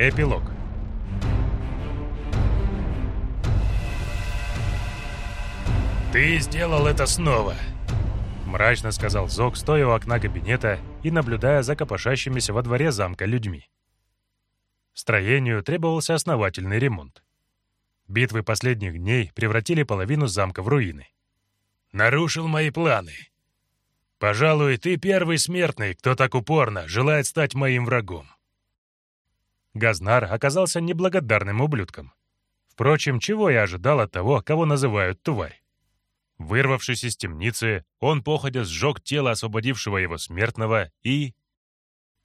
Эпилог «Ты сделал это снова!» Мрачно сказал Зок, стоя у окна кабинета и наблюдая за копошащимися во дворе замка людьми. Строению требовался основательный ремонт. Битвы последних дней превратили половину замка в руины. «Нарушил мои планы. Пожалуй, ты первый смертный, кто так упорно желает стать моим врагом. Газнар оказался неблагодарным ублюдком. Впрочем, чего я ожидал от того, кого называют тварь? Вырвавшись из темницы, он походя сжег тело освободившего его смертного и...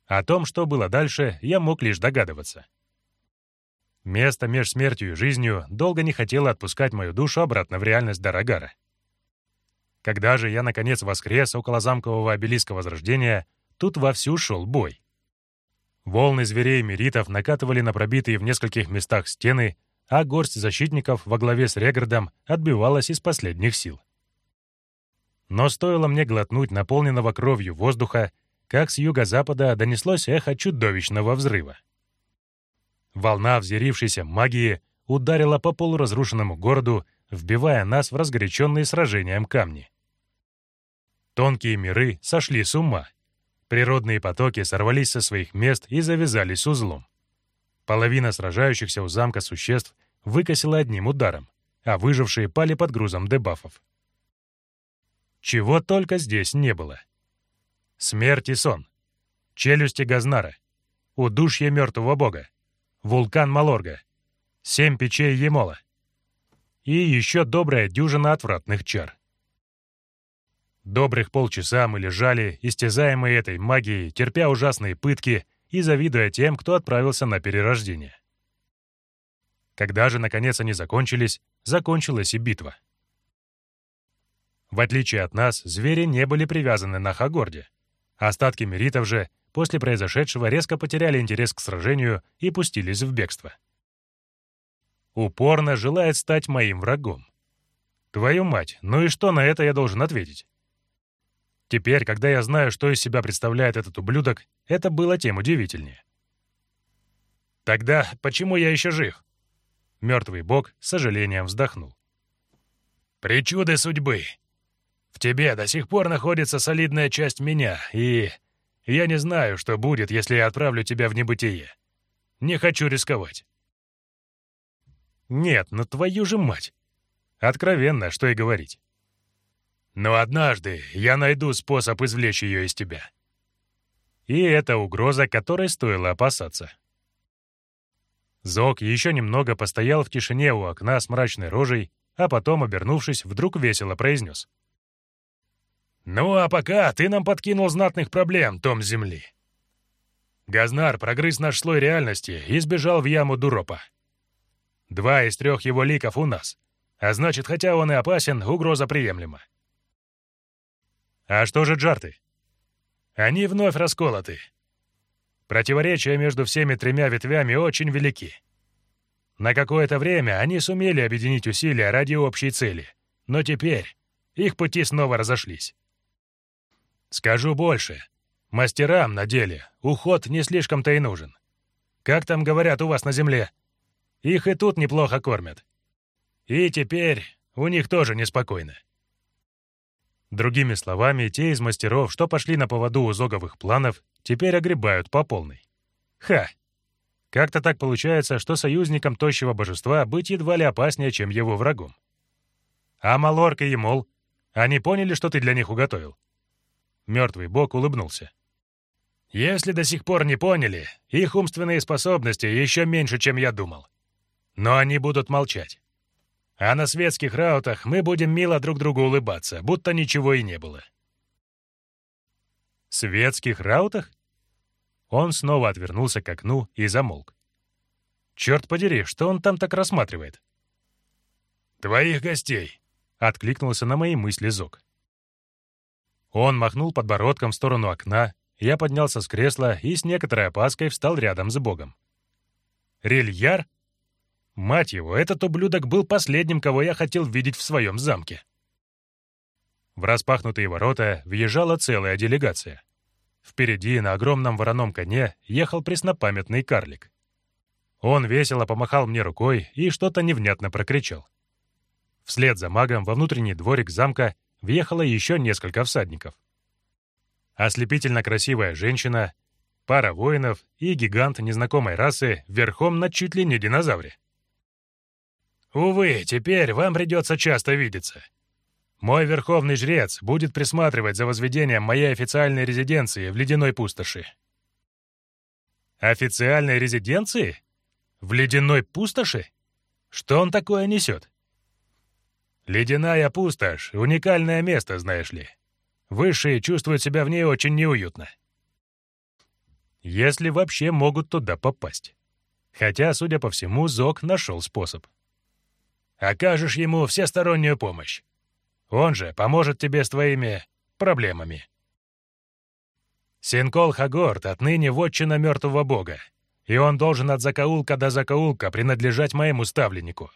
О том, что было дальше, я мог лишь догадываться. Место меж смертью и жизнью долго не хотело отпускать мою душу обратно в реальность Дарагара. Когда же я, наконец, воскрес около замкового обелиска Возрождения, тут вовсю шел бой. Волны зверей-меритов накатывали на пробитые в нескольких местах стены, а горсть защитников во главе с Регардом отбивалась из последних сил. Но стоило мне глотнуть наполненного кровью воздуха, как с юго-запада донеслось эхо чудовищного взрыва. Волна взъярившейся магии ударила по полуразрушенному городу, вбивая нас в разгоряченные сражением камни. Тонкие миры сошли с ума — Природные потоки сорвались со своих мест и завязались узлом. Половина сражающихся у замка существ выкосила одним ударом, а выжившие пали под грузом дебафов. Чего только здесь не было. Смерть и сон, челюсти Газнара, удушье мертвого бога, вулкан Малорга, семь печей Емола и еще добрая дюжина отвратных чар. Добрых полчаса мы лежали, истязаемые этой магией, терпя ужасные пытки и завидуя тем, кто отправился на перерождение. Когда же, наконец, они закончились, закончилась и битва. В отличие от нас, звери не были привязаны на Хагорде. Остатки меритов же после произошедшего резко потеряли интерес к сражению и пустились в бегство. Упорно желает стать моим врагом. Твою мать, ну и что на это я должен ответить? Теперь, когда я знаю, что из себя представляет этот ублюдок, это было тем удивительнее. Тогда почему я еще жив? Мертвый бог с сожалением вздохнул. Причуды судьбы. В тебе до сих пор находится солидная часть меня, и я не знаю, что будет, если я отправлю тебя в небытие. Не хочу рисковать. Нет, ну твою же мать. Откровенно, что и говорить. Но однажды я найду способ извлечь ее из тебя. И это угроза, которой стоило опасаться. Зок еще немного постоял в тишине у окна с мрачной рожей, а потом, обернувшись, вдруг весело произнес. «Ну а пока ты нам подкинул знатных проблем, Том Земли. Газнар прогрыз наш слой реальности и сбежал в яму Дуропа. Два из трех его ликов у нас, а значит, хотя он и опасен, угроза приемлема. А что же джарты? Они вновь расколоты. Противоречия между всеми тремя ветвями очень велики. На какое-то время они сумели объединить усилия ради общей цели, но теперь их пути снова разошлись. Скажу больше. Мастерам на деле уход не слишком-то и нужен. Как там говорят у вас на земле? Их и тут неплохо кормят. И теперь у них тоже неспокойно. Другими словами, те из мастеров, что пошли на поводу у зоговых планов, теперь огребают по полной. Ха! Как-то так получается, что союзником тощего божества быть едва ли опаснее, чем его врагом. А Малорка и Мол, они поняли, что ты для них уготовил? Мертвый бог улыбнулся. Если до сих пор не поняли, их умственные способности еще меньше, чем я думал. Но они будут молчать. А на светских раутах мы будем мило друг другу улыбаться, будто ничего и не было. Светских раутах? Он снова отвернулся к окну и замолк. Черт подери, что он там так рассматривает? «Твоих гостей», — откликнулся на мои мысли Зок. Он махнул подбородком в сторону окна, я поднялся с кресла и с некоторой опаской встал рядом с Богом. «Рильяр?» Мать его, этот ублюдок был последним, кого я хотел видеть в своем замке. В распахнутые ворота въезжала целая делегация. Впереди на огромном вороном коне ехал преснопамятный карлик. Он весело помахал мне рукой и что-то невнятно прокричал. Вслед за магом во внутренний дворик замка въехало еще несколько всадников. Ослепительно красивая женщина, пара воинов и гигант незнакомой расы верхом на чуть ли не динозавре. «Увы, теперь вам придется часто видеться. Мой верховный жрец будет присматривать за возведением моей официальной резиденции в ледяной пустоши». «Официальной резиденции? В ледяной пустоши? Что он такое несет?» «Ледяная пустошь — уникальное место, знаешь ли. Высшие чувствуют себя в ней очень неуютно. Если вообще могут туда попасть. Хотя, судя по всему, Зок нашел способ. Окажешь ему всестороннюю помощь. Он же поможет тебе с твоими проблемами. Синкол Хагорт отныне вотчина мертвого бога, и он должен от закоулка до закоулка принадлежать моему ставленнику.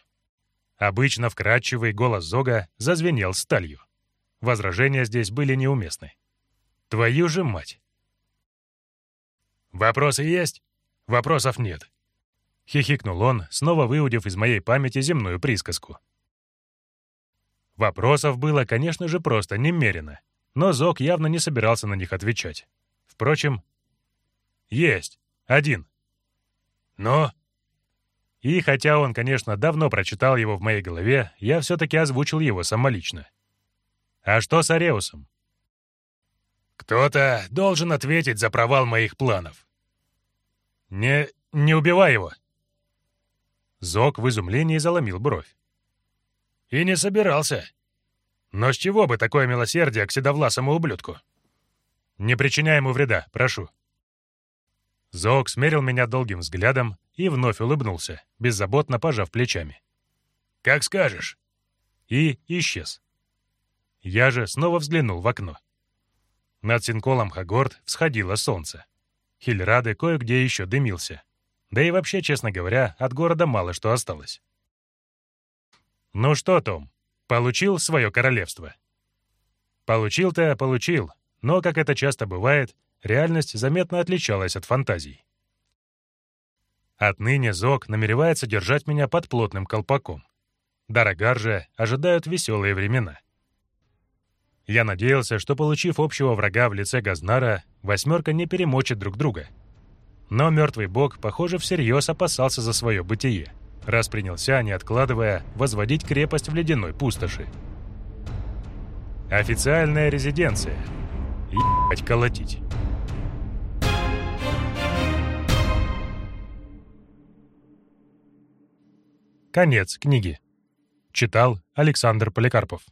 Обычно вкрадчивый голос Зога зазвенел сталью. Возражения здесь были неуместны. Твою же мать! «Вопросы есть? Вопросов нет!» Хихикнул он, снова выудив из моей памяти земную присказку. Вопросов было, конечно же, просто немерено, но Зок явно не собирался на них отвечать. Впрочем, есть. Один. Но... И хотя он, конечно, давно прочитал его в моей голове, я все-таки озвучил его самолично. А что с Ареусом? Кто-то должен ответить за провал моих планов. Не... не убивай его. Зок в изумлении заломил бровь. И не собирался. Но с чего бы такое милосердие к седовласому ублюдку? Не причиняй ему вреда, прошу. Зок смерил меня долгим взглядом и вновь улыбнулся, беззаботно пожав плечами. «Как скажешь». И исчез. Я же снова взглянул в окно. Над Синколом Хагорд всходило солнце. Хильрады кое-где еще дымился. Да и вообще, честно говоря, от города мало что осталось. «Ну что, Том, получил свое королевство?» Получил-то получил, но, как это часто бывает, реальность заметно отличалась от фантазий. Отныне Зок намеревается держать меня под плотным колпаком. Дорогар же ожидают веселые времена. Я надеялся, что, получив общего врага в лице Газнара, восьмерка не перемочит друг друга. Но мертвый бог, похоже, всерьез опасался за свое бытие, раз принялся, не откладывая, возводить крепость в ледяной пустоши. Официальная резиденция. Ебать колотить. Конец книги. Читал Александр Поликарпов.